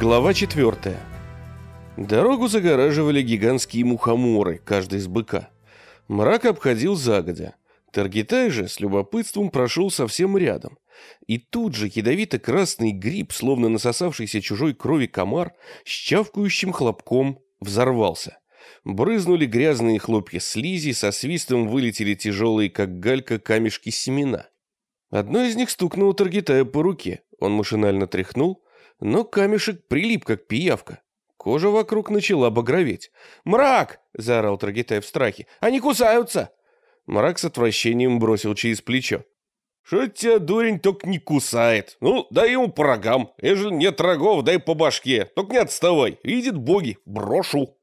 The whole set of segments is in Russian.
Глава 4. Дорогу загораживали гигантские мухоморы, каждый из быка. Мрак обходил загодя. Таргитай же с любопытством прошел совсем рядом. И тут же ядовито-красный гриб, словно насосавшийся чужой крови комар, с чавкающим хлопком взорвался. Брызнули грязные хлопья слизи, со свистом вылетели тяжелые, как галька, камешки семена. Одно из них стукнуло Таргитая по руке. Он машинально тряхнул, но камешек прилип, как пиявка. Кожа вокруг начала багроветь. «Мрак!» — заорал Таргитай в страхе. «Они кусаются!» Мрак с отвращением бросил через плечо. «Что тебя, дурень, только не кусает? Ну, дай ему по рогам. Ежели нет рогов, дай по башке. Только не отставай. Видит боги, брошу».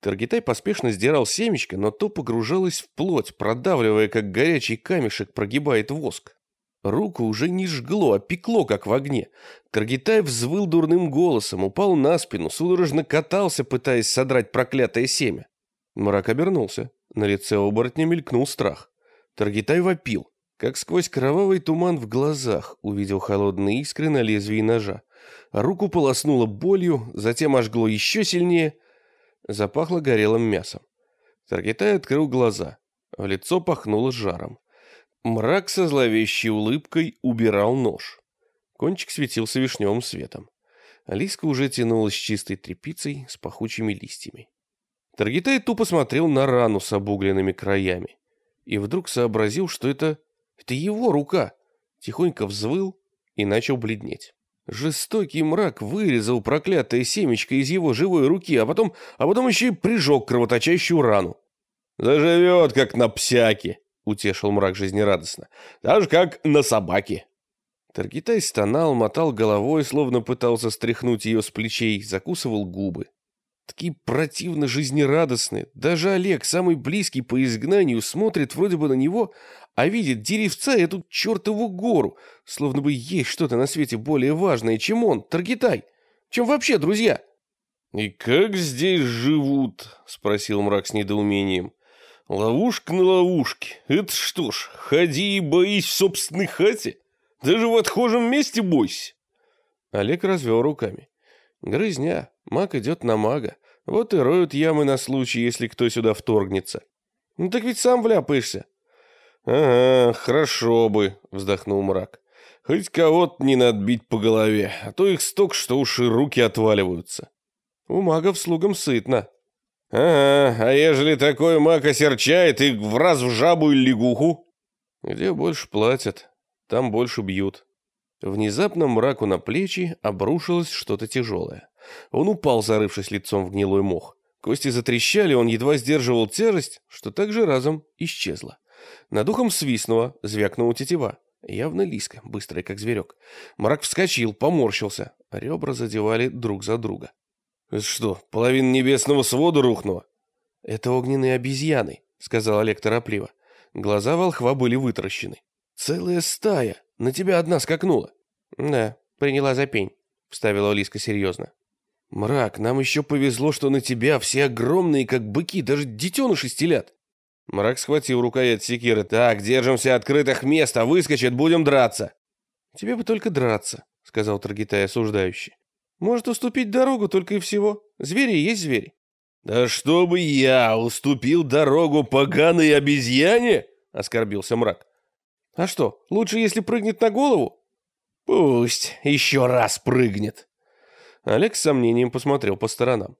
Таргитай поспешно сдирал семечко, но то погружалось в плоть, продавливая, как горячий камешек прогибает воск. Руку уже не жгло, а пекло, как в огне. Таргитай взвыл дурным голосом, упал на спину, судорожно катался, пытаясь содрать проклятое семя. Мрак обернулся. На лице оборотня мелькнул страх. Таргитай вопил, как сквозь кровавый туман в глазах увидел холодные искры на лезвии ножа. Руку полоснуло болью, затем ожгло еще сильнее — Запахло горелым мясом. Таргитай открыл глаза. В лицо пахнуло жаром. Мрак со зловещей улыбкой убирал нож. Кончик светился вишневым светом. Алиска уже тянулась чистой тряпицей с пахучими листьями. Таргитай тупо смотрел на рану с обугленными краями. И вдруг сообразил, что это... Это его рука. Тихонько взвыл и начал бледнеть. Жестокий мрак вырезал проклятое семечко из его живой руки, а потом, а потом еще и прижег кровоточащую рану. «Заживет, как на псяке», — утешил мрак жизнерадостно. «Даже как на собаке». Таргитай стонал, мотал головой, словно пытался стряхнуть ее с плечей, закусывал губы. Такие противно жизнерадостные. Даже Олег, самый близкий по изгнанию, смотрит вроде бы на него, а видит деревца и эту чертову гору, словно бы есть что-то на свете более важное, чем он, Таргитай. Чем вообще, друзья? «И как здесь живут?» — спросил мрак с недоумением. «Ловушка на ловушке. Это что ж, ходи и боись в собственной хате? Даже в отхожем месте бойся!» Олег развел руками. «Грызня. Маг идет на мага. Вот и роют ямы на случай, если кто сюда вторгнется. Ну так ведь сам вляпаешься. «Ага, хорошо бы», — вздохнул мрак. «Хоть кого-то не надбить по голове, а то их сток, что уж и руки отваливаются». «У магов слугам сытно». «Ага, а ежели такой маг осерчает и в раз в жабу или лягуху?» «Где больше платят, там больше бьют». Внезапно мраку на плечи обрушилось что-то тяжелое. Он упал, зарывшись лицом в гнилой мох. Кости затрещали, он едва сдерживал тяжесть, что также разом исчезла. Над ухом свистнуло, звякнула тетива. Явно Лиска, быстрый как зверек. Мрак вскочил, поморщился. Ребра задевали друг за друга. «Это что, половина небесного свода рухнула?» «Это огненные обезьяны», — сказал Олег торопливо. Глаза волхва были вытаращены. «Целая стая! На тебя одна скакнула!» «Да, приняла за пень», — вставила Лиска серьезно. «Мрак, нам еще повезло, что на тебя все огромные, как быки, даже детеныши стелят. Мрак схватил рукоять секиры. «Так, держимся открытых мест, а выскочит, будем драться!» «Тебе бы только драться», — сказал Таргитай осуждающий. «Может, уступить дорогу только и всего. Звери есть звери». «Да чтобы я уступил дорогу поганой обезьяне?» — оскорбился мрак. «А что, лучше, если прыгнет на голову?» «Пусть еще раз прыгнет». Олег с сомнением посмотрел по сторонам.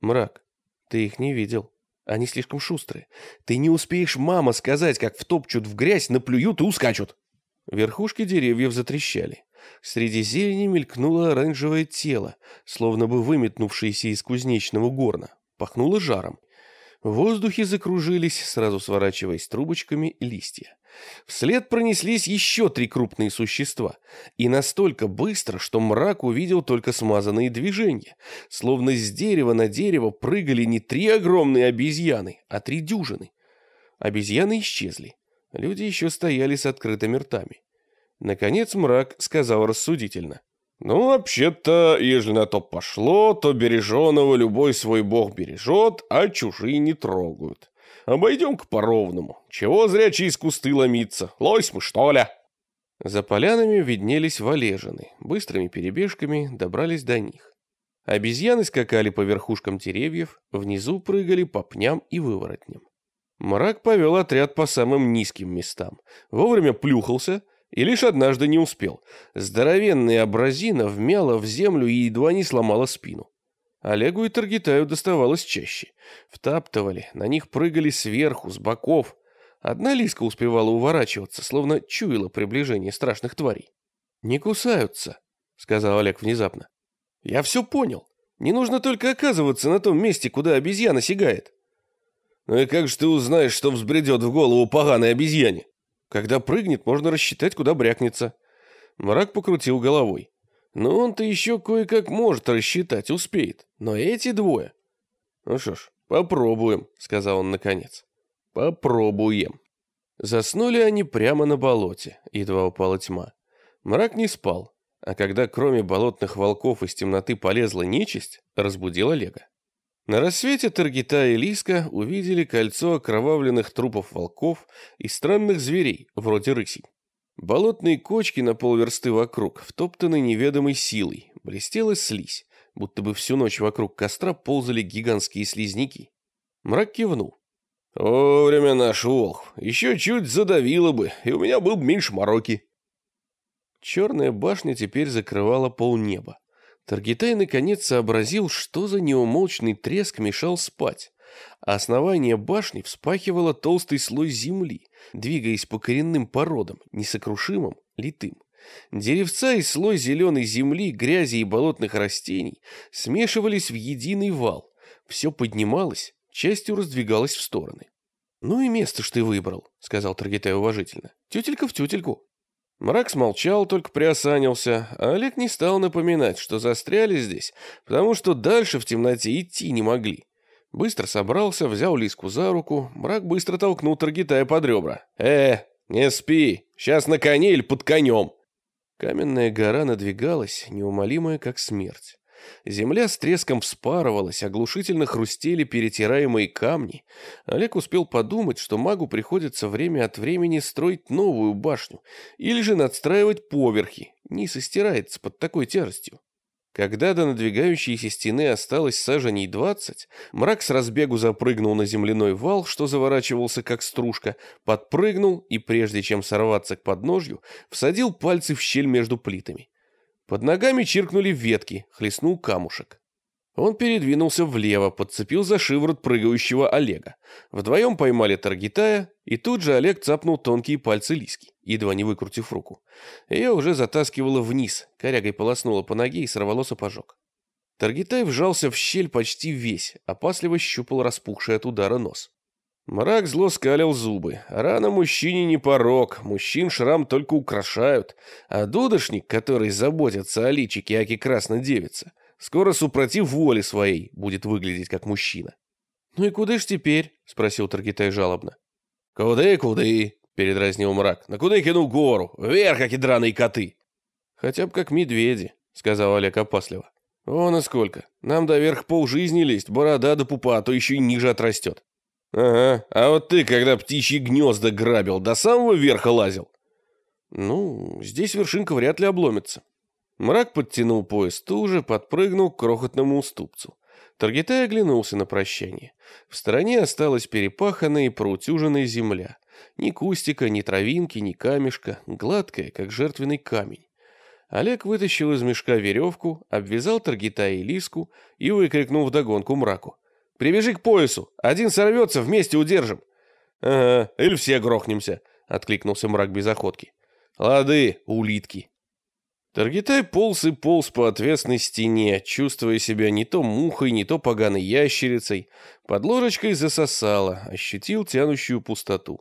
«Мрак, ты их не видел. Они слишком шустрые. Ты не успеешь мама сказать, как втопчут в грязь, наплюют и ускачут. Верхушки деревьев затрещали. Среди зелени мелькнуло оранжевое тело, словно бы выметнувшееся из кузнечного горна. Пахнуло жаром. В воздухе закружились, сразу сворачиваясь трубочками, листья. Вслед пронеслись еще три крупные существа, и настолько быстро, что мрак увидел только смазанные движения, словно с дерева на дерево прыгали не три огромные обезьяны, а три дюжины. Обезьяны исчезли, люди еще стояли с открытыми ртами. Наконец мрак сказал рассудительно. «Ну, вообще-то, ежели на то пошло, то береженого любой свой бог бережет, а чужие не трогают. Обойдем-ка по-ровному. Чего зря через кусты ломиться? Лось мы, что ли?» За полянами виднелись валежины. Быстрыми перебежками добрались до них. Обезьяны скакали по верхушкам деревьев, внизу прыгали по пням и выворотням. Мрак повел отряд по самым низким местам, вовремя плюхался и лишь однажды не успел. Здоровенная абразина вмяла в землю и едва не сломала спину. Олегу и Таргитаю доставалось чаще. Втаптывали, на них прыгали сверху, с боков. Одна лиска успевала уворачиваться, словно чуяла приближение страшных тварей. «Не кусаются», — сказал Олег внезапно. «Я все понял. Не нужно только оказываться на том месте, куда обезьяна сигает». «Ну и как же ты узнаешь, что взбредет в голову поганой обезьяне?» «Когда прыгнет, можно рассчитать, куда брякнется». Мрак покрутил головой. Но он-то еще кое-как может рассчитать, успеет. Но эти двое... Ну что ж, попробуем, сказал он наконец. Попробуем. Заснули они прямо на болоте, едва упала тьма. Мрак не спал, а когда кроме болотных волков из темноты полезла нечисть, разбудил Олега. На рассвете Таргита и Лиска увидели кольцо окровавленных трупов волков и странных зверей, вроде рысей. Болотные кочки на полверсты вокруг, втоптаны неведомой силой, блестела слизь, будто бы всю ночь вокруг костра ползали гигантские слизняки. Мрак кивнул. «Вовремя наш волх. Еще чуть задавило бы, и у меня был бы меньше мороки». Черная башня теперь закрывала полнеба. Таргитай наконец сообразил, что за неумолчный треск мешал спать основание башни вспахивало толстый слой земли, двигаясь по коренным породам, несокрушимым, литым. Деревца и слой зеленой земли, грязи и болотных растений смешивались в единый вал. Все поднималось, частью раздвигалось в стороны. «Ну и место ж ты выбрал», — сказал Таргитай уважительно. «Тютелька в тютельку». Мрак смолчал, только приосанился, а Олег не стал напоминать, что застряли здесь, потому что дальше в темноте идти не могли. Быстро собрался, взял Лиску за руку, мрак быстро толкнул Таргитая под ребра. «Э, не спи, сейчас на коне или под конем!» Каменная гора надвигалась, неумолимая, как смерть. Земля с треском вспарывалась, оглушительно хрустели перетираемые камни. Олег успел подумать, что магу приходится время от времени строить новую башню или же надстраивать поверхи, низ истирается под такой тяжестью. Когда до надвигающейся стены осталось саженей двадцать, мрак с разбегу запрыгнул на земляной вал, что заворачивался как стружка, подпрыгнул и, прежде чем сорваться к подножью, всадил пальцы в щель между плитами. Под ногами чиркнули ветки, хлестнул камушек. Он передвинулся влево, подцепил за шиворот прыгающего Олега. Вдвоем поймали Таргитая, и тут же Олег цапнул тонкие пальцы Лиски, едва не выкрутив руку. Ее уже затаскивало вниз, корягой полоснула по ноге и сорвало сапожок. Таргитай вжался в щель почти весь, опасливо щупал распухший от удара нос. Мрак зло скалил зубы. Рана мужчине не порог, мужчин шрам только украшают, а дудошник, который заботится о личике Аки Красной Девицы, Скоро, супротив воли своей, будет выглядеть как мужчина. «Ну и куда ж теперь?» — спросил Таргитай жалобно. «Куды, куды?» — передразнил мрак. «На куда кину гору? Вверх, как и драные коты!» «Хотя бы как медведи», — сказал Олег опасливо. «Вон и сколько. Нам до верх полжизни лезть, борода до пупа, а то еще и ниже отрастет». «Ага, а вот ты, когда птичьи гнезда грабил, до самого верха лазил?» «Ну, здесь вершинка вряд ли обломится. Мрак подтянул пояс туже, подпрыгнул к крохотному уступцу. Таргитай оглянулся на прощание. В стороне осталась перепаханная и проутюженная земля. Ни кустика, ни травинки, ни камешка, гладкая, как жертвенный камень. Олег вытащил из мешка веревку, обвязал Таргитая и Лиску и выкрикнул вдогонку мраку. «Привяжи к поясу! Один сорвется, вместе удержим!» «Ага, или все грохнемся!» — откликнулся мрак без охотки. «Лады, улитки!» Таргитай полз и полз по отвесной стене, чувствуя себя не то мухой, не то поганой ящерицей. Под ложечкой засосало, ощутил тянущую пустоту.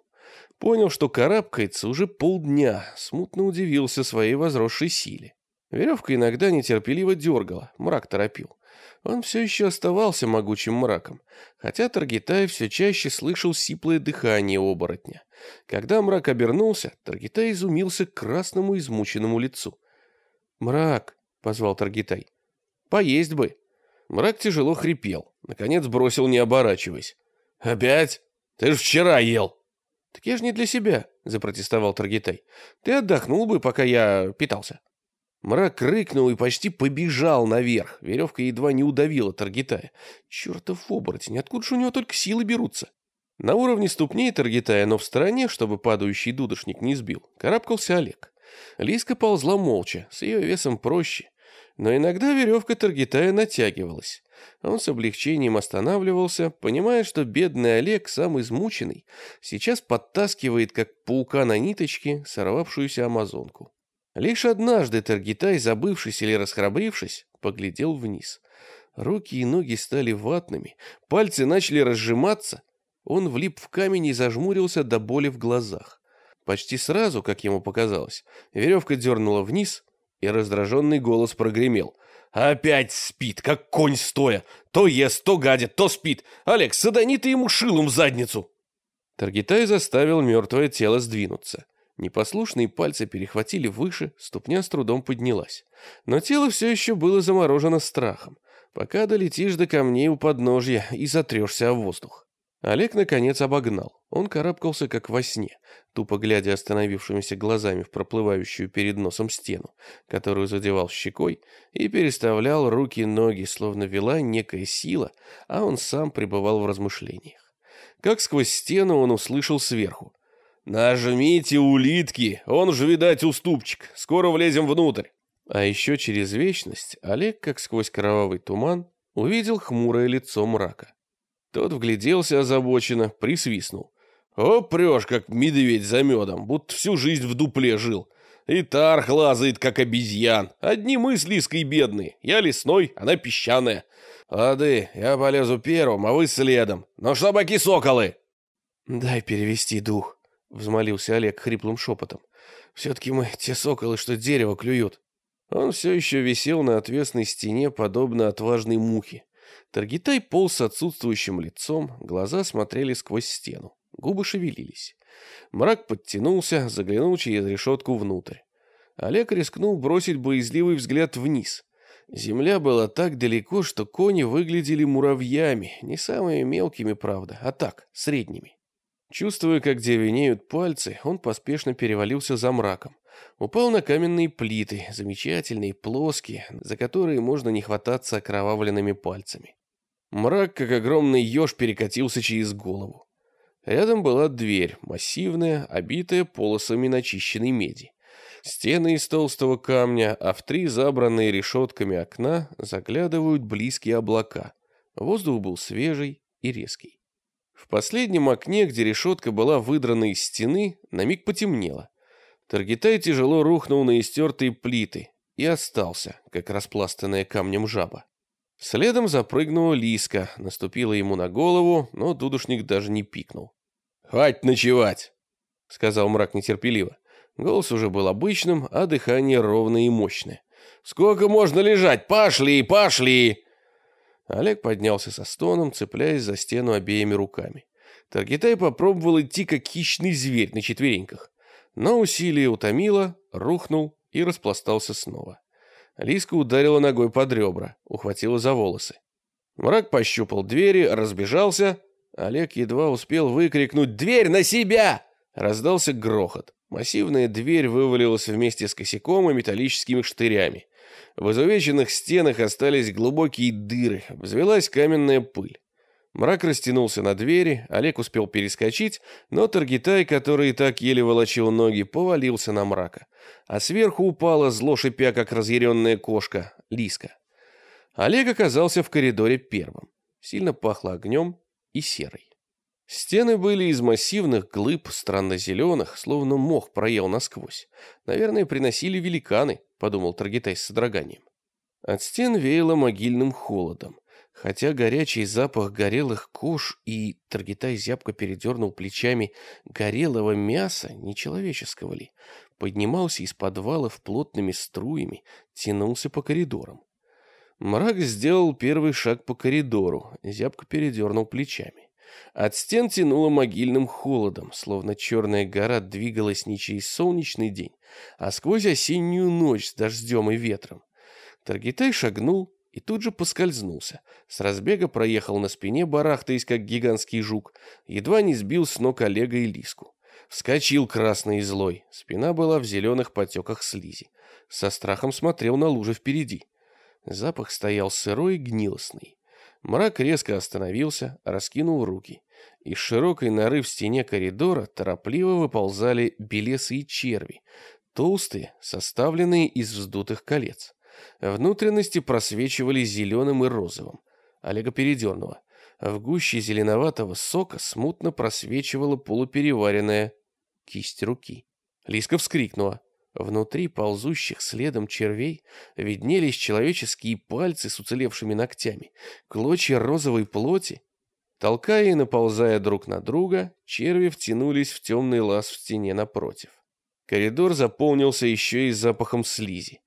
Понял, что карабкается уже полдня, смутно удивился своей возросшей силе. Веревка иногда нетерпеливо дергала, мрак торопил. Он все еще оставался могучим мраком, хотя Таргитай все чаще слышал сиплое дыхание оборотня. Когда мрак обернулся, Таргитай изумился красному измученному лицу. «Мрак!» — позвал Таргитай. «Поесть бы!» Мрак тяжело хрипел. Наконец бросил, не оборачиваясь. «Опять? Ты же вчера ел!» «Так я же не для себя!» — запротестовал Таргитай. «Ты отдохнул бы, пока я питался». Мрак рыкнул и почти побежал наверх. Веревка едва не удавила Таргитая. Чертов оборотень, откуда же у него только силы берутся? На уровне ступней Таргитая, но в стороне, чтобы падающий дудошник не сбил, карабкался Олег. Лиска ползла молча, с ее весом проще. Но иногда веревка Таргитая натягивалась. Он с облегчением останавливался, понимая, что бедный Олег, сам измученный, сейчас подтаскивает, как паука на ниточке, сорвавшуюся амазонку. Лишь однажды Таргитай, забывшись или расхрабрившись, поглядел вниз. Руки и ноги стали ватными, пальцы начали разжиматься. Он влип в камень и зажмурился до боли в глазах. Почти сразу, как ему показалось, веревка дернула вниз, и раздраженный голос прогремел. «Опять спит, как конь стоя! То ест, то гадит, то спит! Олег, садани ты ему шилом в задницу!» Таргитай заставил мертвое тело сдвинуться. Непослушные пальцы перехватили выше, ступня с трудом поднялась. Но тело все еще было заморожено страхом. Пока долетишь до камней у подножья и затрешься о воздух. Олег, наконец, обогнал. Он карабкался, как во сне, тупо глядя остановившимися глазами в проплывающую перед носом стену, которую задевал щекой, и переставлял руки-ноги, словно вела некая сила, а он сам пребывал в размышлениях. Как сквозь стену он услышал сверху. «Нажмите улитки, он же, видать, уступчик, скоро влезем внутрь». А еще через вечность Олег, как сквозь кровавый туман, увидел хмурое лицо мрака. Тот вгляделся озабоченно, присвистнул. «О, прешь, как медведь за медом, будто всю жизнь в дупле жил. И тарх лазает, как обезьян. Одни мысли иской бедные. Я лесной, она песчаная. Лады, я полезу первым, а вы следом. Но шабаки соколы!» «Дай перевести дух», — взмолился Олег хриплым шепотом. «Все-таки мы те соколы, что дерево клюют». Он все еще висел на отвесной стене, подобно отважной мухе. Таргитай полз с отсутствующим лицом, глаза смотрели сквозь стену, губы шевелились. Мрак подтянулся, заглянул через решетку внутрь. Олег рискнул бросить боязливый взгляд вниз. Земля была так далеко, что кони выглядели муравьями, не самыми мелкими, правда, а так, средними. Чувствуя, как девенеют пальцы, он поспешно перевалился за мраком. Упал на каменные плиты, замечательные, плоские, за которые можно не хвататься окровавленными пальцами. Мрак, как огромный еж, перекатился через голову. Рядом была дверь, массивная, обитая полосами начищенной меди. Стены из толстого камня, а в три забранные решетками окна заглядывают близкие облака. Воздух был свежий и резкий. В последнем окне, где решетка была выдрана из стены, на миг потемнело. Таргитай тяжело рухнул на истертые плиты и остался, как распластанная камнем жаба. Следом запрыгнула Лиска, наступила ему на голову, но дудушник даже не пикнул. «Хватит ночевать!» — сказал мрак нетерпеливо. Голос уже был обычным, а дыхание ровное и мощное. «Сколько можно лежать? Пошли, пошли!» Олег поднялся со стоном, цепляясь за стену обеими руками. Таргитай попробовал идти, как хищный зверь на четвереньках. Но усилие утомило, рухнул и распластался снова. Лиска ударила ногой под ребра, ухватила за волосы. Мрак пощупал двери, разбежался. Олег едва успел выкрикнуть «Дверь на себя!» Раздался грохот. Массивная дверь вывалилась вместе с косяком и металлическими штырями. В изувеченных стенах остались глубокие дыры, взвелась каменная пыль. Мрак растянулся на двери, Олег успел перескочить, но Таргитай, который и так еле волочил ноги, повалился на мрака. А сверху упала, зло шипя, как разъяренная кошка, Лиска. Олег оказался в коридоре первым. Сильно пахло огнем и серой. Стены были из массивных глыб, странно зеленых, словно мох проел насквозь. Наверное, приносили великаны, подумал Таргитай с содроганием. От стен веяло могильным холодом. Хотя горячий запах горелых кож и Таргитай зябко передернул плечами горелого мяса, нечеловеческого ли, поднимался из подвалов плотными струями, тянулся по коридорам. Мрак сделал первый шаг по коридору, зябко передернул плечами. От стен тянуло могильным холодом, словно черная гора двигалась не через солнечный день, а сквозь осеннюю ночь с дождем и ветром. Таргитай шагнул и тут же поскользнулся. С разбега проехал на спине, барахтаясь, как гигантский жук, едва не сбил с ног Олега и Лиску. Вскочил красный и злой, спина была в зеленых потеках слизи. Со страхом смотрел на лужи впереди. Запах стоял сырой и гнилостный. Мрак резко остановился, раскинул руки. Из широкой норы в стене коридора торопливо выползали белесые черви, толстые, составленные из вздутых колец. Внутренности просвечивали зеленым и розовым. Олега передернуло. В гуще зеленоватого сока смутно просвечивала полупереваренная кисть руки. Лиска вскрикнула. Внутри ползущих следом червей виднелись человеческие пальцы с уцелевшими ногтями, клочья розовой плоти. Толкая и наползая друг на друга, черви втянулись в темный лаз в стене напротив. Коридор заполнился еще и запахом слизи.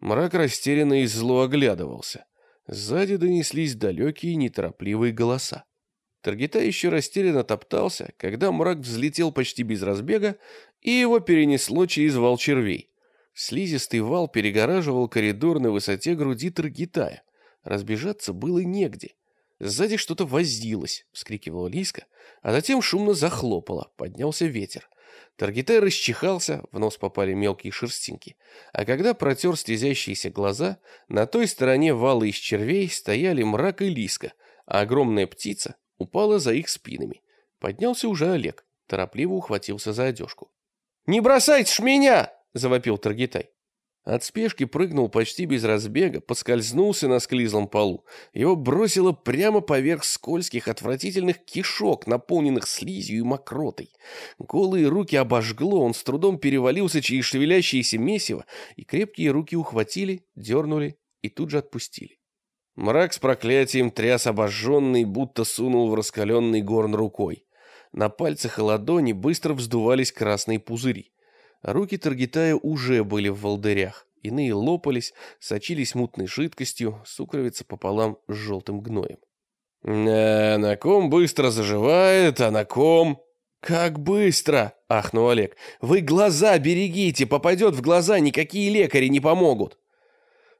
Мрак растерянно и зло оглядывался. Сзади донеслись далекие неторопливые голоса. Таргита еще растерянно топтался, когда мрак взлетел почти без разбега, и его перенесло через вал червей. Слизистый вал перегораживал коридор на высоте груди Таргитая. Разбежаться было негде. Сзади что-то возилось, вскрикивала Лиска, а затем шумно захлопало, поднялся ветер. Таргитай расчихался, в нос попали мелкие шерстинки. А когда протер слезящиеся глаза, на той стороне вала из червей стояли мрак и лиска, а огромная птица упала за их спинами. Поднялся уже Олег, торопливо ухватился за одежку. «Не бросайте ж меня!» — завопил Таргитай. От спешки прыгнул почти без разбега, поскользнулся на склизлом полу. Его бросило прямо поверх скользких, отвратительных кишок, наполненных слизью и мокротой. Голые руки обожгло, он с трудом перевалился через шевелящееся месиво, и крепкие руки ухватили, дернули и тут же отпустили. Мрак с проклятием тряс обожженный, будто сунул в раскаленный горн рукой. На пальцах и ладони быстро вздувались красные пузыри. Руки Таргитая уже были в волдырях. Иные лопались, сочились мутной жидкостью, сукровица пополам с желтым гноем. «А на ком быстро заживает, а на ком...» «Как быстро!» — ахнул Олег. «Вы глаза берегите! Попадет в глаза, никакие лекари не помогут!»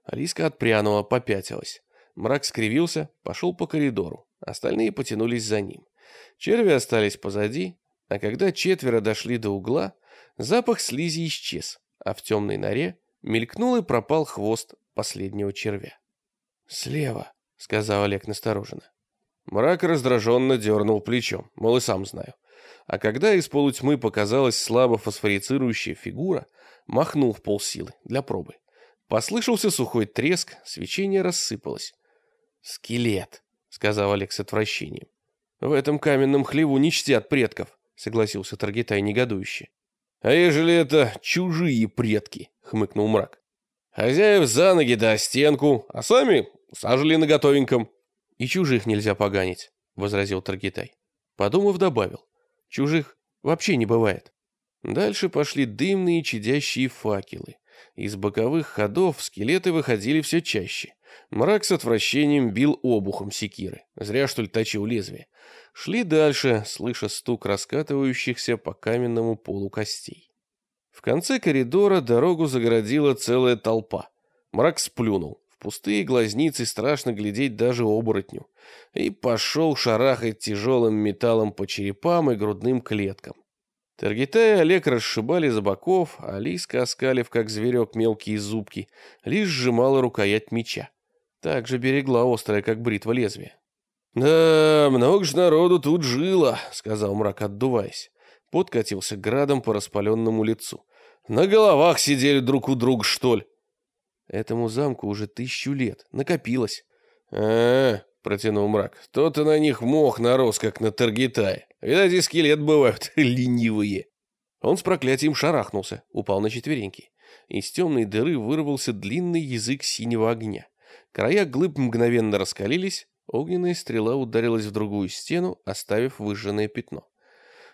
Алиска отпрянула, попятилась. Мрак скривился, пошел по коридору. Остальные потянулись за ним. Черви остались позади, а когда четверо дошли до угла, Запах слизи исчез, а в темной норе мелькнул и пропал хвост последнего червя. «Слева», — сказал Олег настороженно. Мрак раздраженно дернул плечом, мол, и сам знаю. А когда из полутьмы показалась слабо фосфорицирующая фигура, махнул в полсилы для пробы. Послышался сухой треск, свечение рассыпалось. «Скелет», — сказал Олег с отвращением. «В этом каменном хлеву не чтят предков», — согласился Таргитай негодующе. «А ежели это чужие предки?» — хмыкнул мрак. «Хозяев за ноги да стенку, а сами сажали на готовеньком». «И чужих нельзя поганить», — возразил Таргитай. Подумав, добавил. «Чужих вообще не бывает». Дальше пошли дымные чадящие факелы. Из боковых ходов скелеты выходили все чаще. Мрак с отвращением бил обухом секиры. Зря, что ли, точил лезвие. Шли дальше, слыша стук раскатывающихся по каменному полу костей. В конце коридора дорогу загородила целая толпа. Мрак сплюнул. В пустые глазницы страшно глядеть даже оборотню. И пошел шарахать тяжелым металлом по черепам и грудным клеткам. Таргита и Олег расшибали за боков, а Лиска, оскалив, как зверек, мелкие зубки, лишь сжимала рукоять меча. Так же берегла острая, как бритва лезвие. «Да, много ж народу тут жило», — сказал мрак, отдуваясь. Пот катился градом по распаленному лицу. «На головах сидели друг у друга, что ли?» «Этому замку уже тысячу лет. Накопилось». «А, — протянул мрак, — то-то на них мох нарос, как на Таргитае. Видать, и скелет бывают ленивые». Он с проклятием шарахнулся, упал на четвереньки. Из темной дыры вырвался длинный язык синего огня. Края глыб мгновенно раскалились, Огненная стрела ударилась в другую стену, оставив выжженное пятно.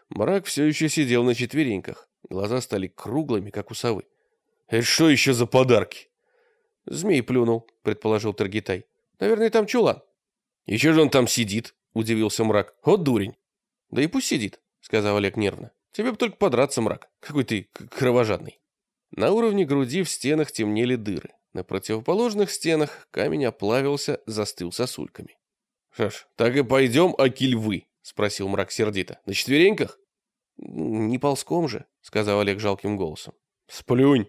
Мрак все еще сидел на четвереньках. Глаза стали круглыми, как у совы. «Это что еще за подарки?» «Змей плюнул», — предположил Таргитай. «Наверное, там чулан». «И что же он там сидит?» — удивился мрак. «Вот дурень». «Да и пусть сидит», — сказал Олег нервно. «Тебе бы только подраться, мрак. Какой ты кровожадный». На уровне груди в стенах темнели дыры. На противоположных стенах камень оплавился, застыл сосульками. «Что ж, так и пойдем, аки львы?» — спросил мрак сердито. «На четвереньках?» «Не ползком же», — сказал Олег жалким голосом. «Сплюнь!»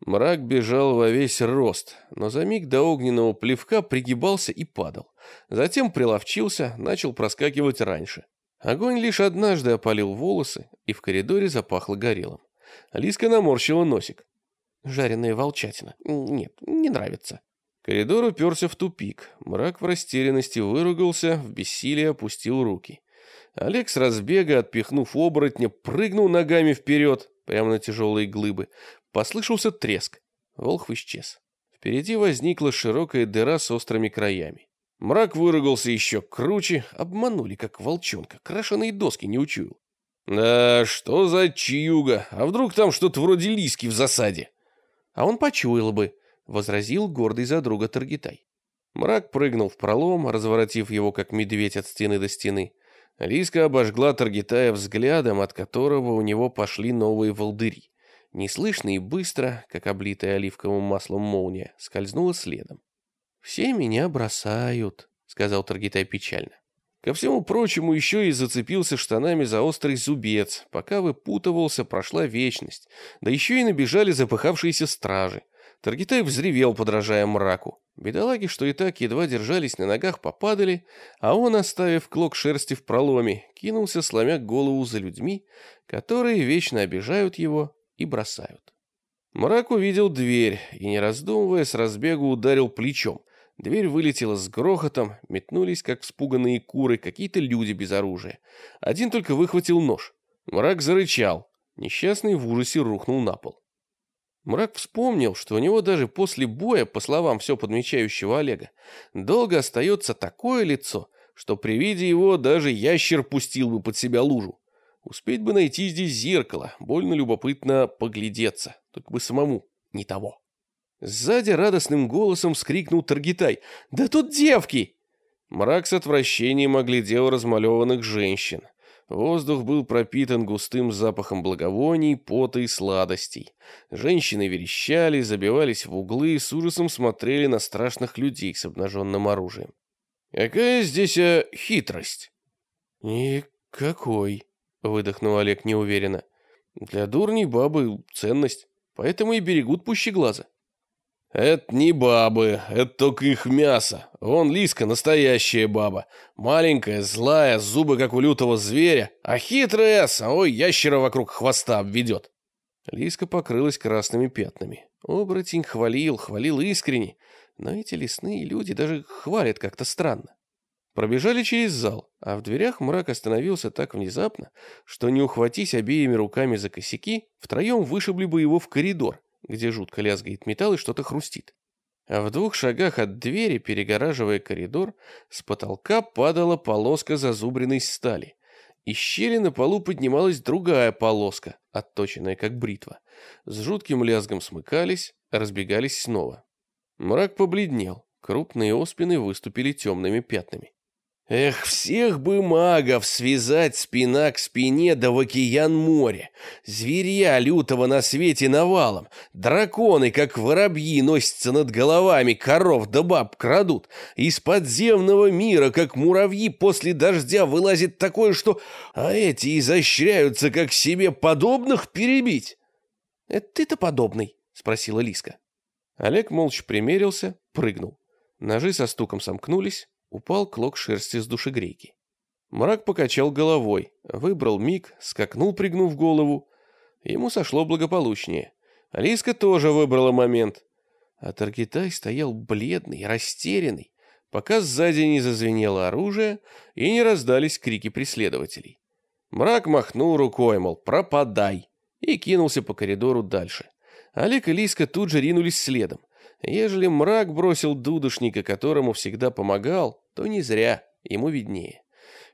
Мрак бежал во весь рост, но за миг до огненного плевка пригибался и падал. Затем приловчился, начал проскакивать раньше. Огонь лишь однажды опалил волосы, и в коридоре запахло горелым. Алиска наморщила носик. «Жареная волчатина. Нет, не нравится». Коридор уперся в тупик. Мрак в растерянности выругался, в бессилии опустил руки. Олег с разбега, отпихнув оборотня, прыгнул ногами вперед, прямо на тяжелые глыбы. Послышался треск. Волхв исчез. Впереди возникла широкая дыра с острыми краями. Мрак выругался еще круче, обманули, как волчонка, крашеные доски не учуял. «Да что за чьюга? А вдруг там что-то вроде лиски в засаде?» «А он почуял бы», — возразил гордый за друга Таргитай. Мрак прыгнул в пролом, разворотив его, как медведь от стены до стены. Лиска обожгла Таргитая взглядом, от которого у него пошли новые волдыри. Неслышно и быстро, как облитая оливковым маслом молния, скользнула следом. «Все меня бросают», — сказал Таргитай печально. Ко всему прочему, еще и зацепился штанами за острый зубец. Пока выпутывался, прошла вечность. Да еще и набежали запыхавшиеся стражи. Таргитай взревел, подражая мраку. Бедолаги, что и так едва держались на ногах, попадали, а он, оставив клок шерсти в проломе, кинулся, сломя голову за людьми, которые вечно обижают его и бросают. Мрак увидел дверь и, не раздумывая, с разбегу ударил плечом. Дверь вылетела с грохотом, метнулись, как вспуганные куры, какие-то люди без оружия. Один только выхватил нож. Мрак зарычал. Несчастный в ужасе рухнул на пол. Мрак вспомнил, что у него даже после боя, по словам все подмечающего Олега, долго остается такое лицо, что при виде его даже ящер пустил бы под себя лужу. Успеть бы найти здесь зеркало, больно любопытно поглядеться, только бы самому не того. Сзади радостным голосом вскрикнул Таргитай. «Да тут девки!» Мрак с отвращением оглядел размалеванных женщин. Воздух был пропитан густым запахом благовоний, пота и сладостей. Женщины верещали, забивались в углы и с ужасом смотрели на страшных людей с обнаженным оружием. «Какая здесь а, хитрость?» «Никакой», — выдохнул Олег неуверенно. «Для дурней бабы ценность, поэтому и берегут пуще глаза». «Это не бабы, это только их мясо. Вон Лиска настоящая баба. Маленькая, злая, зубы как у лютого зверя, а хитрая самой ящера вокруг хвоста обведет». Лиска покрылась красными пятнами. Оборотень хвалил, хвалил искренне, но эти лесные люди даже хвалят как-то странно. Пробежали через зал, а в дверях мрак остановился так внезапно, что не ухватись обеими руками за косяки, втроем вышибли бы его в коридор, где жутко лязгает металл и что-то хрустит. А в двух шагах от двери, перегораживая коридор, с потолка падала полоска зазубренной стали. Из щели на полу поднималась другая полоска, отточенная как бритва. С жутким лязгом смыкались, разбегались снова. Мрак побледнел, крупные оспины выступили темными пятнами. Эх, всех бы магов связать спина к спине да в океан море. Зверья лютого на свете навалом. Драконы, как воробьи, носятся над головами, коров да баб крадут. Из подземного мира, как муравьи, после дождя вылазит такое, что... А эти изощряются, как себе подобных перебить. «Это ты-то подобный?» — спросила Лиска. Олег молча примерился, прыгнул. Ножи со стуком сомкнулись, упал клок шерсти с душегрейки. Мрак покачал головой, выбрал миг, скакнул, пригнув голову. Ему сошло благополучнее. Алиска тоже выбрала момент. А Таргитай стоял бледный, растерянный, пока сзади не зазвенело оружие и не раздались крики преследователей. Мрак махнул рукой, мол, пропадай, и кинулся по коридору дальше. Олег и Лиска тут же ринулись следом. Ежели мрак бросил дудушника, которому всегда помогал, то не зря, ему виднее.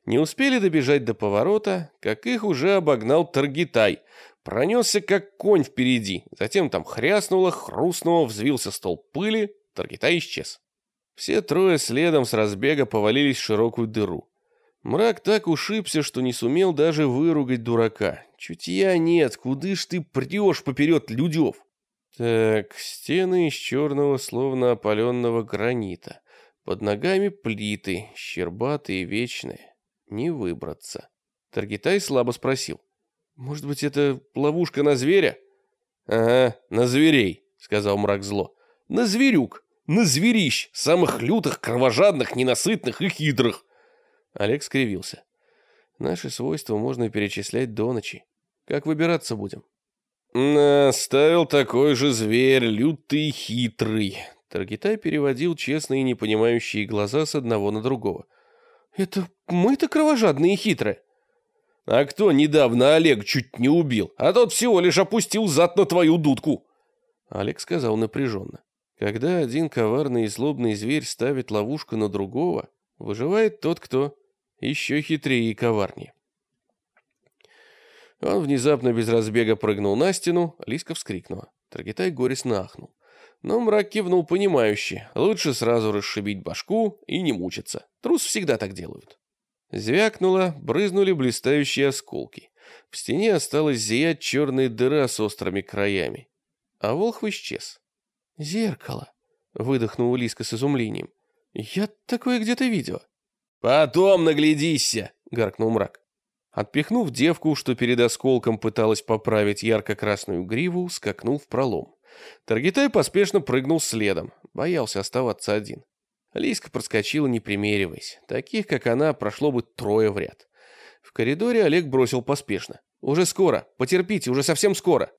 Не успели добежать до поворота, как их уже обогнал Таргитай. Пронесся, как конь впереди. Затем там хряснуло, хрустнуло, взвился стол пыли. Таргитай исчез. Все трое следом с разбега повалились в широкую дыру. Мрак так ушибся, что не сумел даже выругать дурака. Чутья нет, куды ж ты прешь поперед людев? Так, стены из черного, словно опаленного гранита. Под ногами плиты, щербатые вечные. Не выбраться. Таргитай слабо спросил. «Может быть, это ловушка на зверя?» «Ага, на зверей», — сказал мрак зло. На зверюк, на зверищ, самых лютых, кровожадных, ненасытных и хитрых. Олег скривился. Наши свойства можно перечислять до ночи. Как выбираться будем? Наставил такой же зверь, лютый и хитрый. Таргитай переводил честные непонимающие глаза с одного на другого. «Это мы-то кровожадные и хитрые». «А кто недавно Олег чуть не убил, а тот всего лишь опустил зад на твою дудку?» Олег сказал напряженно. «Когда один коварный и злобный зверь ставит ловушку на другого, выживает тот, кто еще хитрее и коварнее». Он внезапно без разбега прыгнул на стену, Лиска вскрикнула. Таргитай горестно ахнул. Но мрак кивнул понимающе. Лучше сразу расшибить башку и не мучиться. Трус всегда так делают. Звякнуло, брызнули блистающие осколки. В стене осталась зиять черная дыра с острыми краями. А Волхв исчез. «Зеркало», — выдохнула Лиска с изумлением. «Я такое где-то видела». «Потом наглядися», — гаркнул мрак. Отпихнув девку, что перед осколком пыталась поправить ярко-красную гриву, скакнул в пролом. Таргитай поспешно прыгнул следом, боялся оставаться один. Лиска проскочила, не примериваясь. Таких, как она, прошло бы трое в ряд. В коридоре Олег бросил поспешно. «Уже скоро! Потерпите, уже совсем скоро!»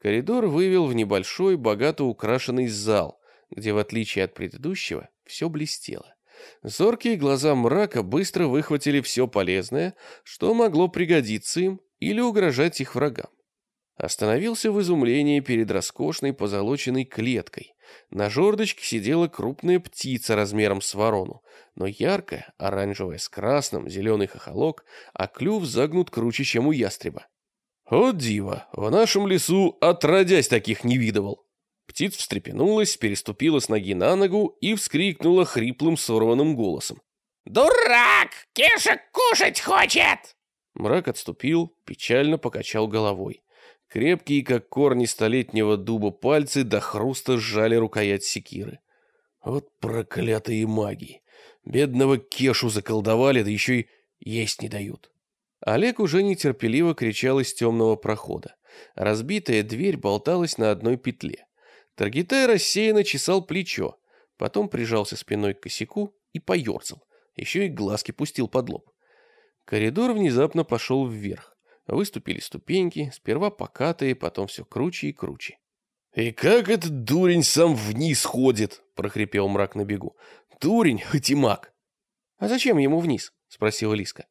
Коридор вывел в небольшой, богато украшенный зал, где, в отличие от предыдущего, все блестело. Зоркие глаза мрака быстро выхватили все полезное, что могло пригодиться им или угрожать их врагам. Остановился в изумлении перед роскошной позолоченной клеткой. На жердочке сидела крупная птица размером с ворону, но яркая, оранжевая с красным, зеленый хохолок, а клюв загнут круче, чем у ястреба. «О, диво! В нашем лесу отродясь таких не видывал!» Птица встрепенулась, переступила с ноги на ногу и вскрикнула хриплым сорванным голосом. «Дурак! Кешек кушать хочет!» Мрак отступил, печально покачал головой. Крепкие, как корни столетнего дуба, пальцы до хруста сжали рукоять секиры. Вот проклятые маги! Бедного Кешу заколдовали, да еще и есть не дают. Олег уже нетерпеливо кричал из темного прохода. Разбитая дверь болталась на одной петле. Таргитай рассеянно чесал плечо, потом прижался спиной к косяку и поерзал, еще и глазки пустил под лоб. Коридор внезапно пошел вверх. Выступили ступеньки, сперва покатые, потом все круче и круче. «И как этот дурень сам вниз ходит?» — прохрипел мрак на бегу. «Дурень, хоть и маг». «А зачем ему вниз?» — спросила Лиска.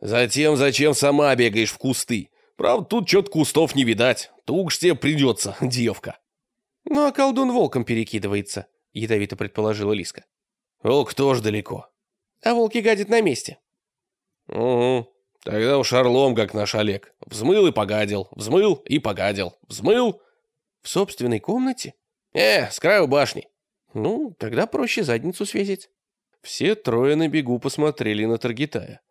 «Затем, зачем сама бегаешь в кусты? Правда, тут что-то кустов не видать. Туг тебе придется, девка». «Ну, а колдун волком перекидывается», — ядовито предположила Лиска. «Волк тоже далеко». «А волки гадят на месте». «Угу, Тогда уж орлом, как наш Олег. Взмыл и погадил, взмыл и погадил, взмыл. В собственной комнате? Э, с краю башни. Ну, тогда проще задницу свесить. Все трое на бегу посмотрели на Таргитая.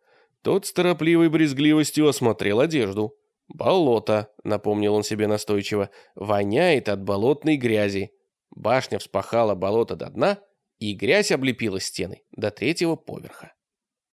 Тот с торопливой брезгливостью осмотрел одежду. «Болото», — напомнил он себе настойчиво, — «воняет от болотной грязи». Башня вспахала болото до дна, и грязь облепила стены до третьего поверха.